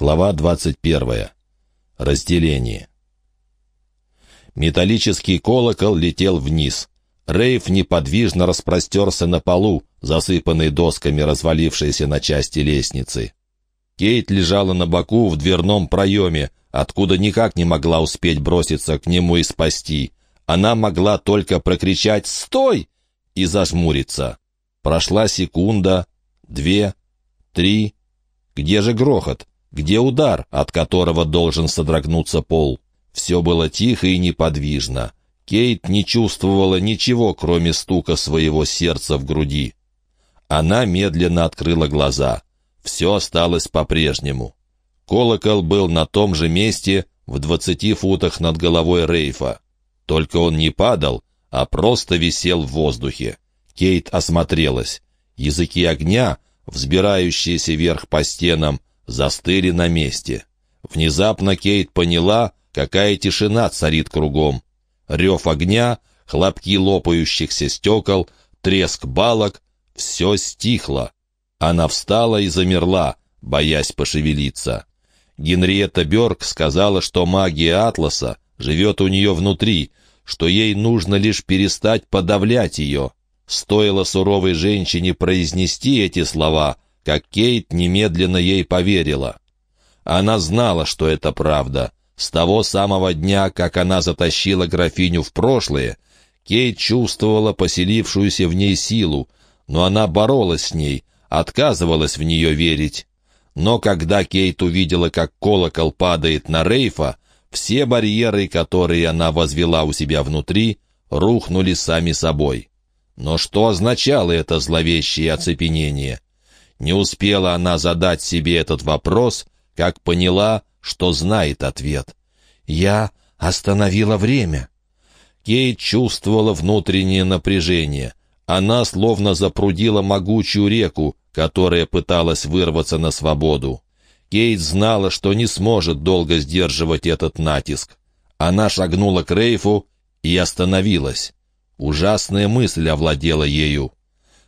Глава 21. Разделение. Металлический колокол летел вниз. Рейв неподвижно распростерся на полу, засыпанный досками развалившейся на части лестницы. Кейт лежала на боку в дверном проеме, откуда никак не могла успеть броситься к нему и спасти. Она могла только прокричать «Стой!» и зажмуриться. Прошла секунда, две, три. Где же грохот? Где удар, от которого должен содрогнуться пол? Все было тихо и неподвижно. Кейт не чувствовала ничего, кроме стука своего сердца в груди. Она медленно открыла глаза. Все осталось по-прежнему. Колокол был на том же месте, в двадцати футах над головой Рейфа. Только он не падал, а просто висел в воздухе. Кейт осмотрелась. Языки огня, взбирающиеся вверх по стенам, застыли на месте. Внезапно Кейт поняла, какая тишина царит кругом. Рев огня, хлопки лопающихся стекол, треск балок — все стихло. Она встала и замерла, боясь пошевелиться. Генриетта Бёрк сказала, что магия Атласа живет у нее внутри, что ей нужно лишь перестать подавлять ее. Стоило суровой женщине произнести эти слова — как Кейт немедленно ей поверила. Она знала, что это правда. С того самого дня, как она затащила графиню в прошлое, Кейт чувствовала поселившуюся в ней силу, но она боролась с ней, отказывалась в нее верить. Но когда Кейт увидела, как колокол падает на Рейфа, все барьеры, которые она возвела у себя внутри, рухнули сами собой. Но что означало это зловещее оцепенение? Не успела она задать себе этот вопрос, как поняла, что знает ответ. «Я остановила время». Кейт чувствовала внутреннее напряжение. Она словно запрудила могучую реку, которая пыталась вырваться на свободу. Кейт знала, что не сможет долго сдерживать этот натиск. Она шагнула к Рейфу и остановилась. Ужасная мысль овладела ею.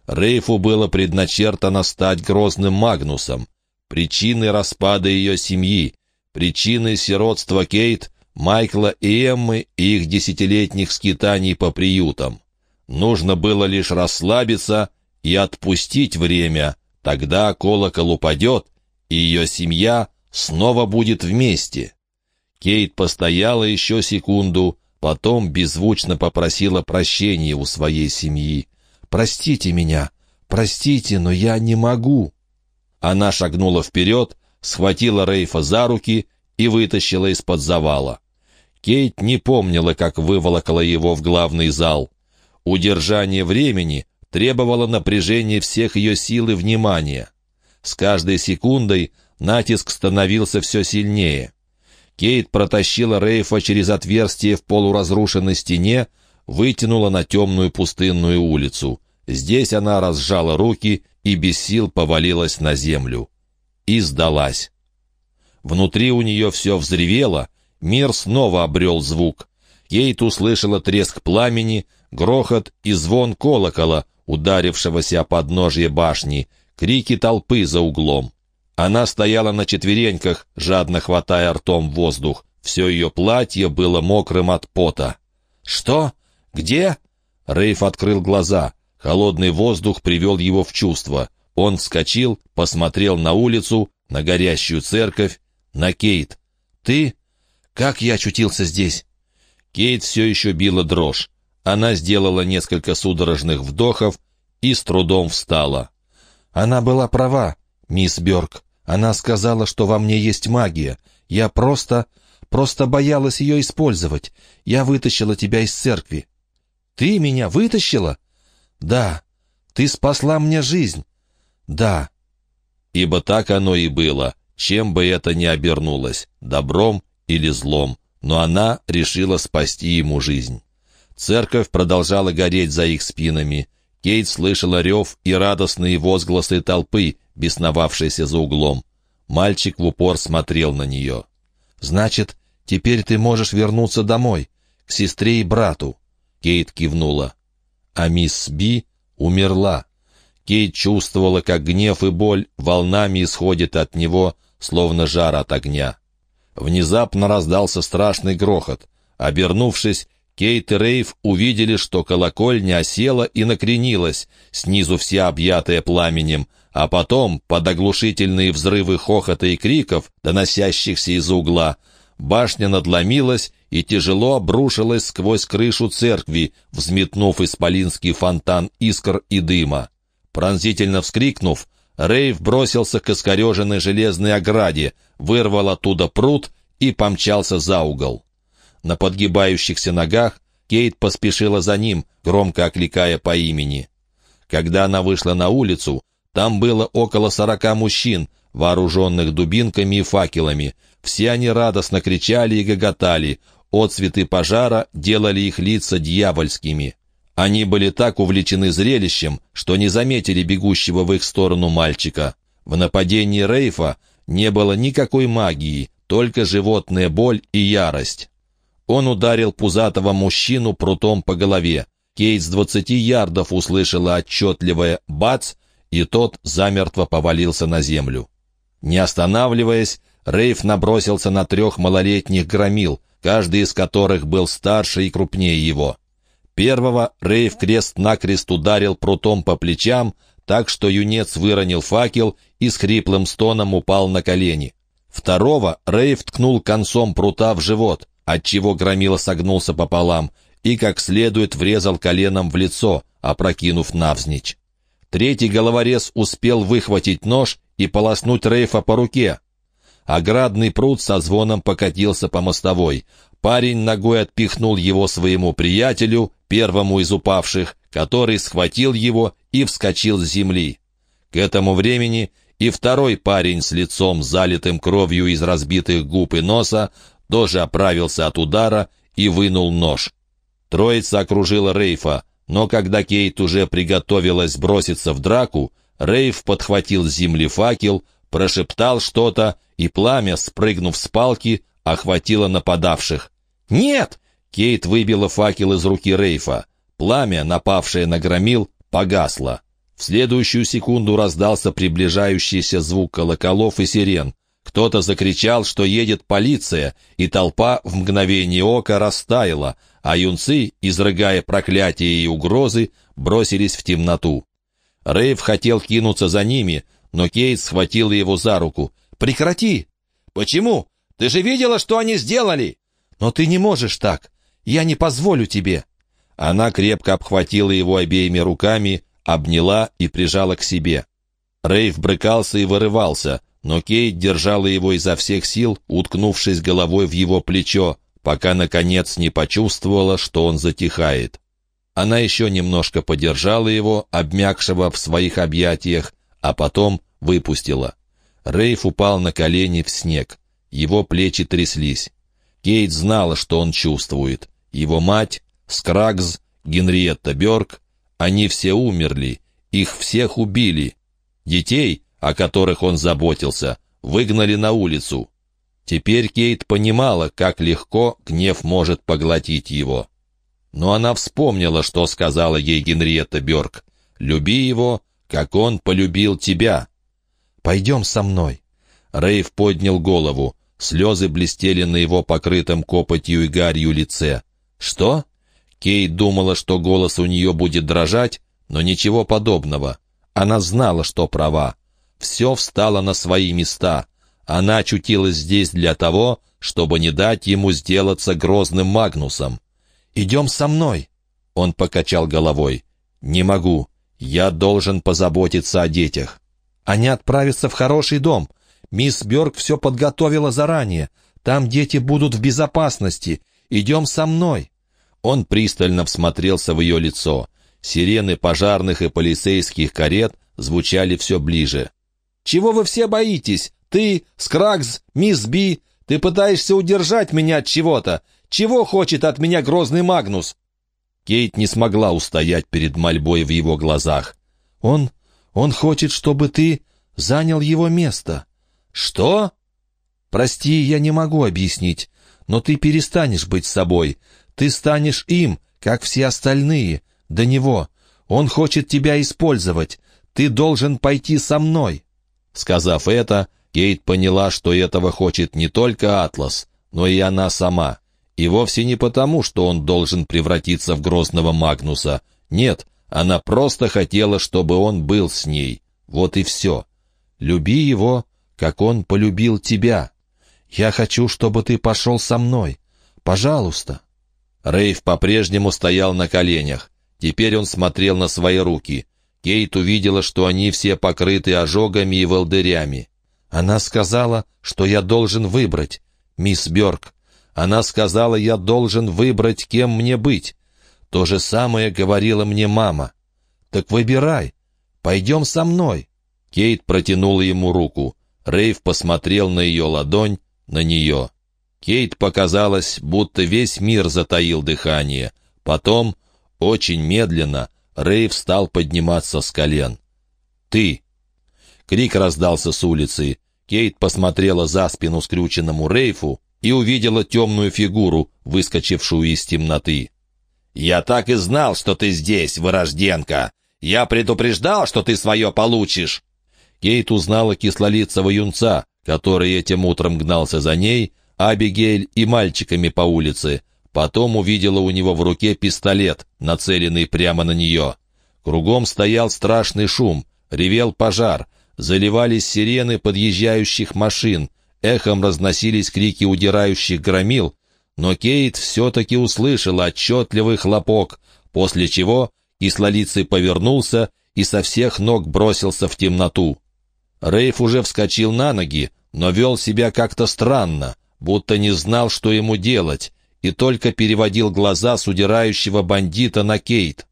Рейфу было предначертано стать грозным Магнусом, причиной распада ее семьи, причиной сиротства Кейт, Майкла и Эммы и их десятилетних скитаний по приютам. Нужно было лишь расслабиться и отпустить время, тогда колокол упадет, и ее семья снова будет вместе. Кейт постояла еще секунду, потом беззвучно попросила прощения у своей семьи. «Простите меня, простите, но я не могу». Она шагнула вперед, схватила Рейфа за руки и вытащила из-под завала. Кейт не помнила, как выволокла его в главный зал. Удержание времени требовало напряжения всех ее сил и внимания. С каждой секундой натиск становился все сильнее. Кейт протащила Рейфа через отверстие в полуразрушенной стене, вытянула на темную пустынную улицу. Здесь она разжала руки и без сил повалилась на землю. И сдалась. Внутри у нее все взревело, мир снова обрел звук. Кейт услышала треск пламени, грохот и звон колокола, ударившегося о подножье башни, крики толпы за углом. Она стояла на четвереньках, жадно хватая ртом воздух. Все ее платье было мокрым от пота. «Что? Где?» Рейф открыл глаза. Холодный воздух привел его в чувство. Он вскочил, посмотрел на улицу, на горящую церковь, на Кейт. «Ты? Как я очутился здесь?» Кейт все еще била дрожь. Она сделала несколько судорожных вдохов и с трудом встала. «Она была права, мисс Бёрк. Она сказала, что во мне есть магия. Я просто... просто боялась ее использовать. Я вытащила тебя из церкви». «Ты меня вытащила?» «Да, ты спасла мне жизнь». «Да». Ибо так оно и было, чем бы это ни обернулось, добром или злом, но она решила спасти ему жизнь. Церковь продолжала гореть за их спинами. Кейт слышала рев и радостные возгласы толпы, бесновавшейся за углом. Мальчик в упор смотрел на нее. «Значит, теперь ты можешь вернуться домой, к сестре и брату?» Кейт кивнула а мисс Би умерла. Кейт чувствовала, как гнев и боль волнами исходят от него, словно жар от огня. Внезапно раздался страшный грохот. Обернувшись, Кейт и Рейв увидели, что колокольня осела и накренилась, снизу вся объятая пламенем, а потом, под оглушительные взрывы хохота и криков, доносящихся из угла, башня надломилась и тяжело обрушилась сквозь крышу церкви, взметнув исполинский фонтан искр и дыма. Пронзительно вскрикнув, Рейв бросился к искореженной железной ограде, вырвал оттуда пруд и помчался за угол. На подгибающихся ногах Кейт поспешила за ним, громко окликая по имени. Когда она вышла на улицу, там было около сорока мужчин, вооруженных дубинками и факелами. Все они радостно кричали и гоготали. Отцветы пожара делали их лица дьявольскими. Они были так увлечены зрелищем, что не заметили бегущего в их сторону мальчика. В нападении Рейфа не было никакой магии, только животная боль и ярость. Он ударил пузатого мужчину прутом по голове. Кейт с двадцати ярдов услышала отчетливое «бац», и тот замертво повалился на землю. Не останавливаясь, Рейф набросился на трех малолетних громил, каждый из которых был старше и крупнее его. Первого Рейв крест-накрест ударил прутом по плечам, так что юнец выронил факел и с хриплым стоном упал на колени. Второго Рейв ткнул концом прута в живот, отчего громила согнулся пополам, и как следует врезал коленом в лицо, опрокинув навзничь. Третий головорез успел выхватить нож и полоснуть Рейфа по руке. Оградный пруд со звоном покатился по мостовой. Парень ногой отпихнул его своему приятелю, первому из упавших, который схватил его и вскочил с земли. К этому времени и второй парень с лицом, залитым кровью из разбитых губ и носа, тоже оправился от удара и вынул нож. Троица окружила Рейфа, но когда Кейт уже приготовилась броситься в драку, Рейф подхватил с земли факел, прошептал что-то, и пламя, спрыгнув с палки, охватило нападавших. «Нет!» — Кейт выбила факел из руки Рейфа. Пламя, напавшее на громил, погасло. В следующую секунду раздался приближающийся звук колоколов и сирен. Кто-то закричал, что едет полиция, и толпа в мгновение ока растаяла, а юнцы, изрыгая проклятия и угрозы, бросились в темноту. Рейв хотел кинуться за ними, но Кейт схватила его за руку. «Прекрати!» «Почему? Ты же видела, что они сделали!» «Но ты не можешь так! Я не позволю тебе!» Она крепко обхватила его обеими руками, обняла и прижала к себе. Рейв брыкался и вырывался, но Кейт держала его изо всех сил, уткнувшись головой в его плечо, пока, наконец, не почувствовала, что он затихает. Она еще немножко подержала его, обмякшего в своих объятиях, а потом выпустила. Рейф упал на колени в снег. Его плечи тряслись. Кейт знала, что он чувствует. Его мать, Скрагз, Генриетта Бёрк, они все умерли, их всех убили. Детей, о которых он заботился, выгнали на улицу. Теперь Кейт понимала, как легко гнев может поглотить его. Но она вспомнила, что сказала ей Генриетта Бёрк. «Люби его, как он полюбил тебя». «Пойдем со мной». Рейв поднял голову. Слезы блестели на его покрытом копотью и гарью лице. «Что?» Кейт думала, что голос у нее будет дрожать, но ничего подобного. Она знала, что права. Все встало на свои места. Она очутилась здесь для того, чтобы не дать ему сделаться грозным Магнусом. «Идем со мной!» Он покачал головой. «Не могу. Я должен позаботиться о детях. Они отправятся в хороший дом. Мисс Бёрк все подготовила заранее. Там дети будут в безопасности. Идем со мной!» Он пристально всмотрелся в ее лицо. Сирены пожарных и полицейских карет звучали все ближе. «Чего вы все боитесь? Ты, Скрагз, мисс Би, ты пытаешься удержать меня от чего-то. Чего хочет от меня грозный Магнус?» Кейт не смогла устоять перед мольбой в его глазах. «Он... он хочет, чтобы ты занял его место». «Что?» «Прости, я не могу объяснить, но ты перестанешь быть собой. Ты станешь им, как все остальные, до него. Он хочет тебя использовать. Ты должен пойти со мной». Сказав это, Кейт поняла, что этого хочет не только Атлас, но и она сама. И вовсе не потому, что он должен превратиться в грозного Магнуса. Нет, она просто хотела, чтобы он был с ней. Вот и все. Люби его, как он полюбил тебя. Я хочу, чтобы ты пошел со мной. Пожалуйста». Рейв по-прежнему стоял на коленях. Теперь он смотрел на свои руки. Кейт увидела, что они все покрыты ожогами и волдырями. Она сказала, что я должен выбрать, мисс Бёрк. Она сказала, я должен выбрать, кем мне быть. То же самое говорила мне мама. Так выбирай. Пойдем со мной. Кейт протянула ему руку. Рейв посмотрел на ее ладонь, на нее. Кейт показалось, будто весь мир затаил дыхание. Потом, очень медленно, Рейв стал подниматься с колен. «Ты!» Крик раздался с улицы. Кейт посмотрела за спину скрюченному Рейфу и увидела темную фигуру, выскочившую из темноты. «Я так и знал, что ты здесь, вырожденка! Я предупреждал, что ты свое получишь!» Кейт узнала кислолицего юнца, который этим утром гнался за ней, Абигейль и мальчиками по улице. Потом увидела у него в руке пистолет, нацеленный прямо на нее. Кругом стоял страшный шум, ревел пожар, заливались сирены подъезжающих машин, эхом разносились крики удирающих громил, но Кейт все-таки услышала отчетливый хлопок, после чего кислолицый повернулся и со всех ног бросился в темноту. Рейф уже вскочил на ноги, но вел себя как-то странно, будто не знал, что ему делать, и только переводил глаза с удирающего бандита на Кейт.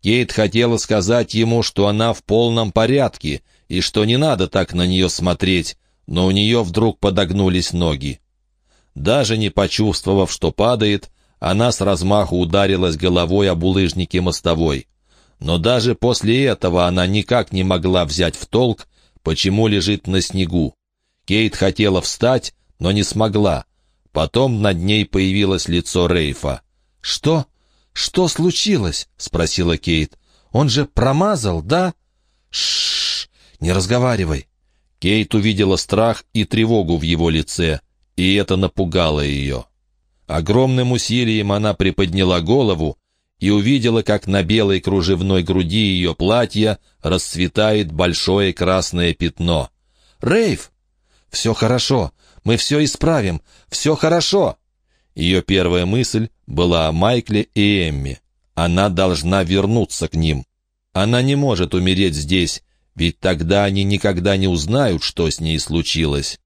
Кейт хотела сказать ему, что она в полном порядке, и что не надо так на нее смотреть, но у нее вдруг подогнулись ноги. Даже не почувствовав, что падает, она с размаху ударилась головой об улыжнике мостовой. Но даже после этого она никак не могла взять в толк, почему лежит на снегу. Кейт хотела встать, но не смогла. Потом над ней появилось лицо Рейфа. «Что? Что случилось?» — спросила Кейт. «Он же промазал, да?» «Шшш! Не разговаривай!» Кейт увидела страх и тревогу в его лице, и это напугало ее. Огромным усилием она приподняла голову и увидела, как на белой кружевной груди ее платья расцветает большое красное пятно. «Рейв!» «Все хорошо. Мы все исправим. Все хорошо!» Ее первая мысль была о Майкле и Эмме. Она должна вернуться к ним. Она не может умереть здесь, ведь тогда они никогда не узнают, что с ней случилось.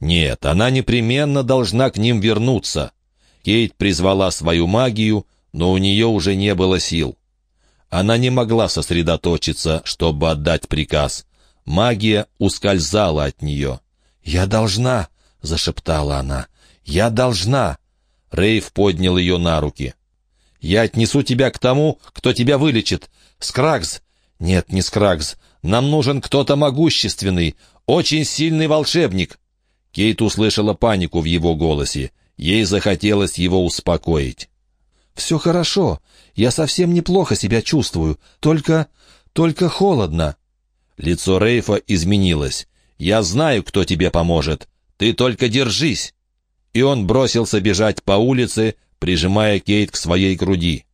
Нет, она непременно должна к ним вернуться. Кейт призвала свою магию, но у нее уже не было сил. Она не могла сосредоточиться, чтобы отдать приказ. Магия ускользала от нее. «Я должна!» — зашептала она. «Я должна!» Рейв поднял ее на руки. «Я отнесу тебя к тому, кто тебя вылечит. Скрагс!» «Нет, не Скрагс. Нам нужен кто-то могущественный, очень сильный волшебник». Кейт услышала панику в его голосе. Ей захотелось его успокоить. «Все хорошо. Я совсем неплохо себя чувствую. Только... только холодно». Лицо Рейфа изменилось. «Я знаю, кто тебе поможет. Ты только держись!» И он бросился бежать по улице, прижимая Кейт к своей груди.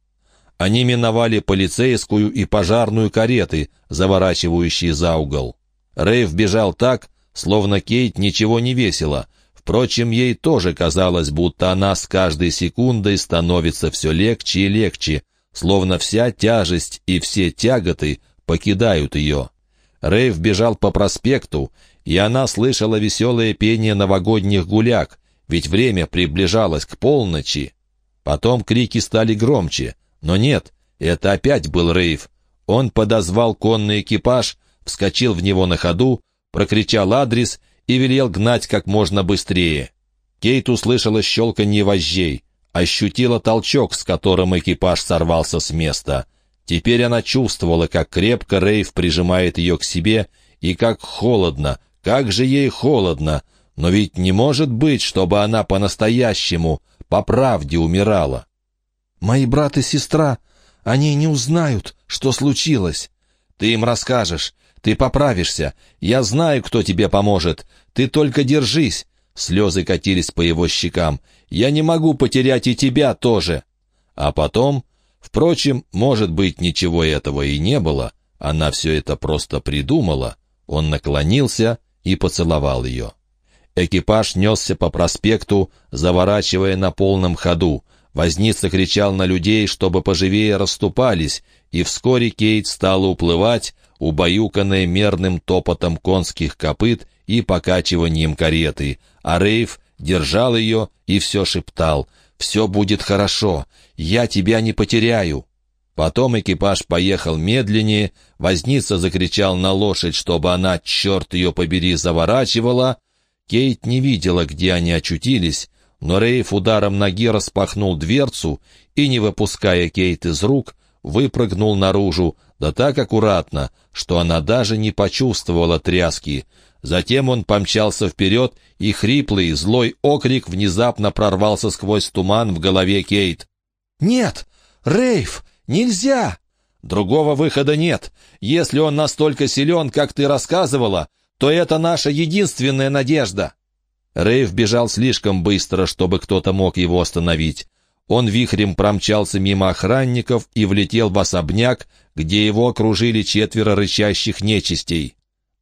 Они миновали полицейскую и пожарную кареты, заворачивающие за угол. Рейв бежал так, словно Кейт ничего не весила. Впрочем, ей тоже казалось, будто она с каждой секундой становится все легче и легче, словно вся тяжесть и все тяготы покидают ее. Рейв бежал по проспекту, и она слышала веселое пение новогодних гуляк, ведь время приближалось к полночи. Потом крики стали громче, но нет, это опять был Рейв. Он подозвал конный экипаж, вскочил в него на ходу, прокричал адрес и велел гнать как можно быстрее. Кейт услышала щелканье вожжей, ощутила толчок, с которым экипаж сорвался с места. Теперь она чувствовала, как крепко Рейв прижимает ее к себе и как холодно, как же ей холодно, но ведь не может быть, чтобы она по-настоящему, по правде умирала. «Мои брат и сестра, они не узнают, что случилось. Ты им расскажешь, Ты поправишься. Я знаю, кто тебе поможет. Ты только держись». Слезы катились по его щекам. «Я не могу потерять и тебя тоже». А потом... Впрочем, может быть, ничего этого и не было. Она все это просто придумала. Он наклонился и поцеловал ее. Экипаж несся по проспекту, заворачивая на полном ходу. Возница кричал на людей, чтобы поживее расступались, и вскоре Кейт стала уплывать, убаюканная мерным топотом конских копыт и покачиванием кареты, а Рейв держал ее и все шептал «Все будет хорошо, я тебя не потеряю». Потом экипаж поехал медленнее, возница закричал на лошадь, чтобы она, черт ее побери, заворачивала. Кейт не видела, где они очутились, но Рейф ударом ноги распахнул дверцу и, не выпуская Кейт из рук, выпрыгнул наружу, да так аккуратно, что она даже не почувствовала тряски. Затем он помчался вперед, и хриплый, злой окрик внезапно прорвался сквозь туман в голове Кейт. «Нет! Рейф! Нельзя!» «Другого выхода нет. Если он настолько силен, как ты рассказывала, то это наша единственная надежда». Рейв бежал слишком быстро, чтобы кто-то мог его остановить. Он вихрем промчался мимо охранников и влетел в особняк, где его окружили четверо рычащих нечистей.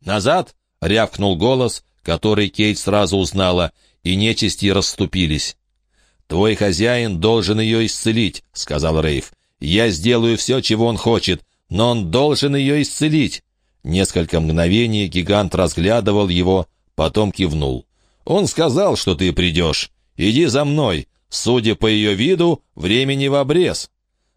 «Назад!» — рявкнул голос, который Кейт сразу узнала, и нечисти расступились. «Твой хозяин должен ее исцелить», — сказал Рейв. «Я сделаю все, чего он хочет, но он должен ее исцелить». Несколько мгновений гигант разглядывал его, потом кивнул. Он сказал, что ты придешь. Иди за мной. Судя по ее виду, времени в обрез».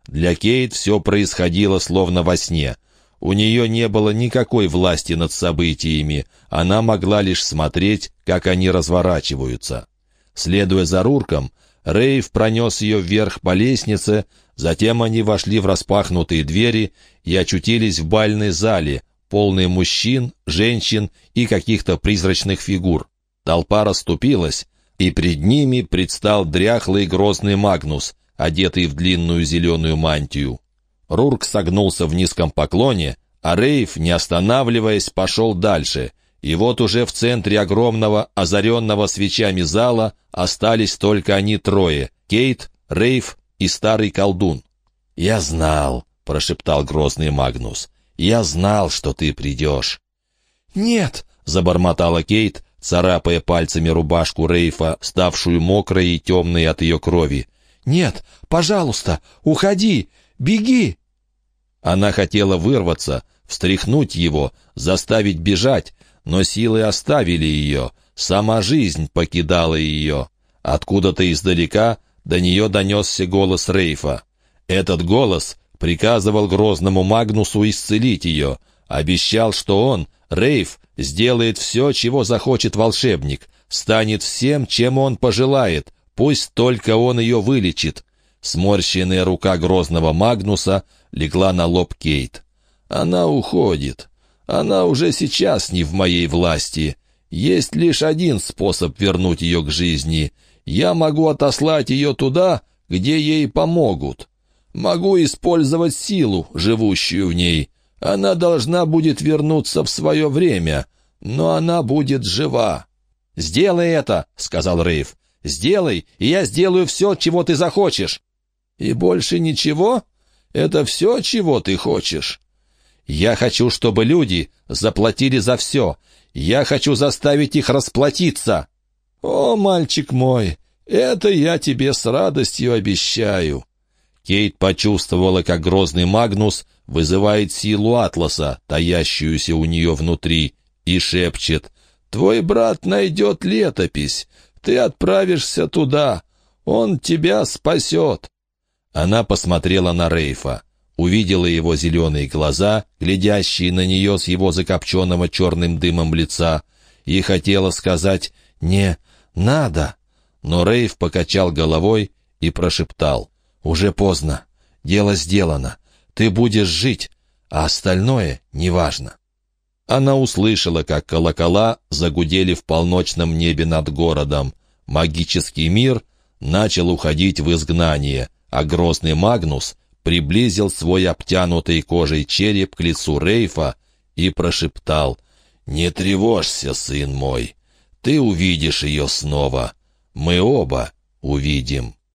Для Кейт все происходило словно во сне. У нее не было никакой власти над событиями, она могла лишь смотреть, как они разворачиваются. Следуя за Рурком, Рейв пронес ее вверх по лестнице, затем они вошли в распахнутые двери и очутились в бальной зале, полной мужчин, женщин и каких-то призрачных фигур. Толпа расступилась, и пред ними предстал дряхлый грозный Магнус, одетый в длинную зеленую мантию. Рурк согнулся в низком поклоне, а Рейв, не останавливаясь, пошел дальше, и вот уже в центре огромного, озаренного свечами зала остались только они трое — Кейт, Рейв и старый колдун. «Я знал», — прошептал грозный Магнус, — «я знал, что ты придешь». «Нет», — забормотала Кейт, царапая пальцами рубашку Рейфа, ставшую мокрой и темной от ее крови. «Нет, пожалуйста, уходи! Беги!» Она хотела вырваться, встряхнуть его, заставить бежать, но силы оставили ее, сама жизнь покидала ее. Откуда-то издалека до нее донесся голос Рейфа. Этот голос приказывал грозному Магнусу исцелить ее, обещал, что он, Рейф, сделает все, чего захочет волшебник, станет всем, чем он пожелает, пусть только он ее вылечит. Сморщенная рука грозного Магнуса легла на лоб Кейт. «Она уходит. Она уже сейчас не в моей власти. Есть лишь один способ вернуть ее к жизни. Я могу отослать ее туда, где ей помогут. Могу использовать силу, живущую в ней. Она должна будет вернуться в свое время, но она будет жива». «Сделай это», — сказал Рейв. «Сделай, и я сделаю все, чего ты захочешь». «И больше ничего? Это все, чего ты хочешь?» «Я хочу, чтобы люди заплатили за все. Я хочу заставить их расплатиться». «О, мальчик мой, это я тебе с радостью обещаю». Кейт почувствовала, как грозный Магнус вызывает силу Атласа, таящуюся у нее внутри, и шепчет «Твой брат найдет летопись, ты отправишься туда, он тебя спасет». Она посмотрела на Рейфа, увидела его зеленые глаза, глядящие на нее с его закопченного черным дымом лица, и хотела сказать «Не, надо». Но Рейф покачал головой и прошептал «Уже поздно. Дело сделано. Ты будешь жить, а остальное неважно». Она услышала, как колокола загудели в полночном небе над городом. Магический мир начал уходить в изгнание, а грозный Магнус приблизил свой обтянутый кожей череп к лицу Рейфа и прошептал «Не тревожься, сын мой, ты увидишь ее снова, мы оба увидим».